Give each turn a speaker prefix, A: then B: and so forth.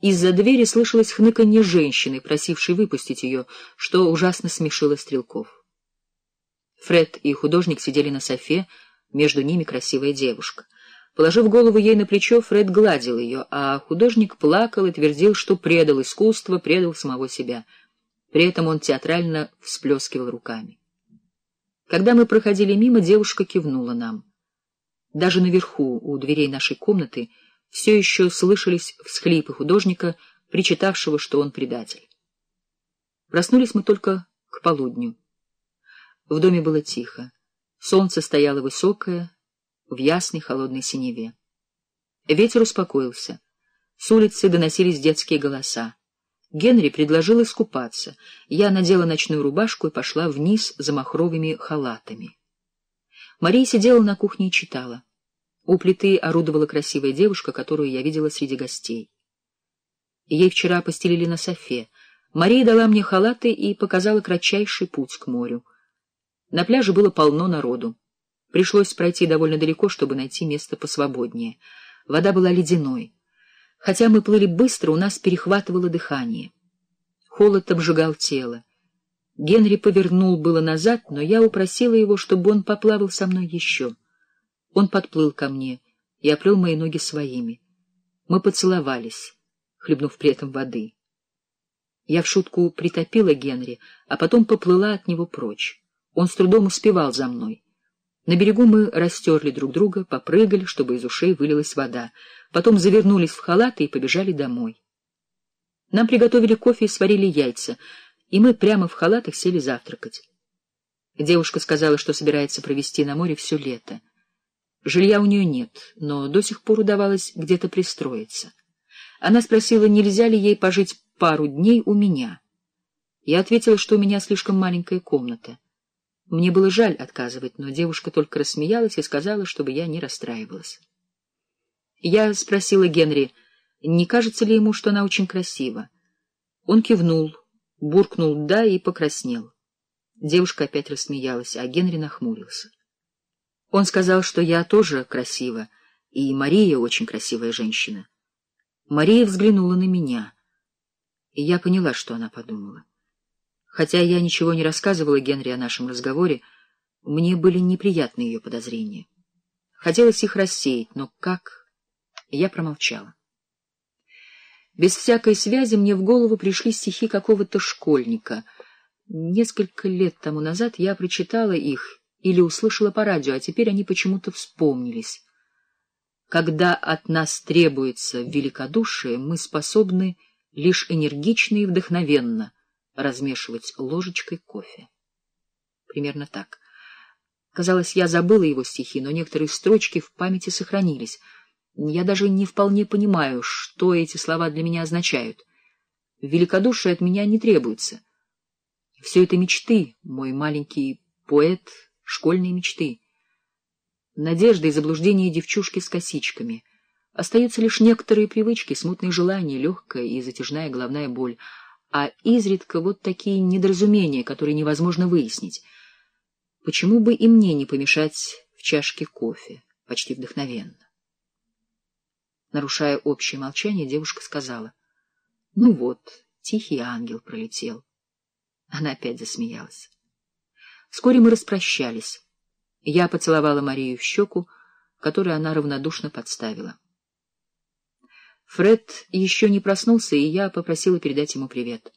A: Из-за двери слышалось хныканье женщины, просившей выпустить ее, что ужасно смешило стрелков. Фред и художник сидели на софе, между ними красивая девушка. Положив голову ей на плечо, Фред гладил ее, а художник плакал и твердил, что предал искусство, предал самого себя. При этом он театрально всплескивал руками. Когда мы проходили мимо, девушка кивнула нам. Даже наверху, у дверей нашей комнаты, все еще слышались всхлипы художника, причитавшего, что он предатель. Проснулись мы только к полудню. В доме было тихо. Солнце стояло высокое, в ясной холодной синеве. Ветер успокоился. С улицы доносились детские голоса. Генри предложил искупаться. Я надела ночную рубашку и пошла вниз за махровыми халатами. Мария сидела на кухне и читала. У плиты орудовала красивая девушка, которую я видела среди гостей. Ей вчера постелили на софе. Мария дала мне халаты и показала кратчайший путь к морю. На пляже было полно народу. Пришлось пройти довольно далеко, чтобы найти место посвободнее. Вода была ледяной. Хотя мы плыли быстро, у нас перехватывало дыхание. Холод обжигал тело. Генри повернул было назад, но я упросила его, чтобы он поплавал со мной еще. Он подплыл ко мне и оплел мои ноги своими. Мы поцеловались, хлебнув при этом воды. Я в шутку притопила Генри, а потом поплыла от него прочь. Он с трудом успевал за мной. На берегу мы растерли друг друга, попрыгали, чтобы из ушей вылилась вода. Потом завернулись в халаты и побежали домой. Нам приготовили кофе и сварили яйца, и мы прямо в халатах сели завтракать. Девушка сказала, что собирается провести на море все лето. Жилья у нее нет, но до сих пор удавалось где-то пристроиться. Она спросила, нельзя ли ей пожить пару дней у меня. Я ответила, что у меня слишком маленькая комната. Мне было жаль отказывать, но девушка только рассмеялась и сказала, чтобы я не расстраивалась. Я спросила Генри, не кажется ли ему, что она очень красива. Он кивнул, буркнул «да» и покраснел. Девушка опять рассмеялась, а Генри нахмурился. Он сказал, что я тоже красива, и Мария очень красивая женщина. Мария взглянула на меня, и я поняла, что она подумала. Хотя я ничего не рассказывала Генри о нашем разговоре, мне были неприятны ее подозрения. Хотелось их рассеять, но как? Я промолчала. Без всякой связи мне в голову пришли стихи какого-то школьника. Несколько лет тому назад я прочитала их или услышала по радио, а теперь они почему-то вспомнились. Когда от нас требуется великодушие, мы способны лишь энергично и вдохновенно — размешивать ложечкой кофе. Примерно так. Казалось, я забыла его стихи, но некоторые строчки в памяти сохранились. Я даже не вполне понимаю, что эти слова для меня означают. Великодушие от меня не требуется. Все это мечты, мой маленький поэт, школьные мечты. Надежда и заблуждение девчушки с косичками. Остаются лишь некоторые привычки, смутные желания, легкая и затяжная головная боль — а изредка вот такие недоразумения, которые невозможно выяснить. Почему бы и мне не помешать в чашке кофе, почти вдохновенно? Нарушая общее молчание, девушка сказала, — Ну вот, тихий ангел пролетел. Она опять засмеялась. Вскоре мы распрощались. Я поцеловала Марию в щеку, которую она равнодушно подставила. Фред еще не проснулся, и я попросила передать ему привет.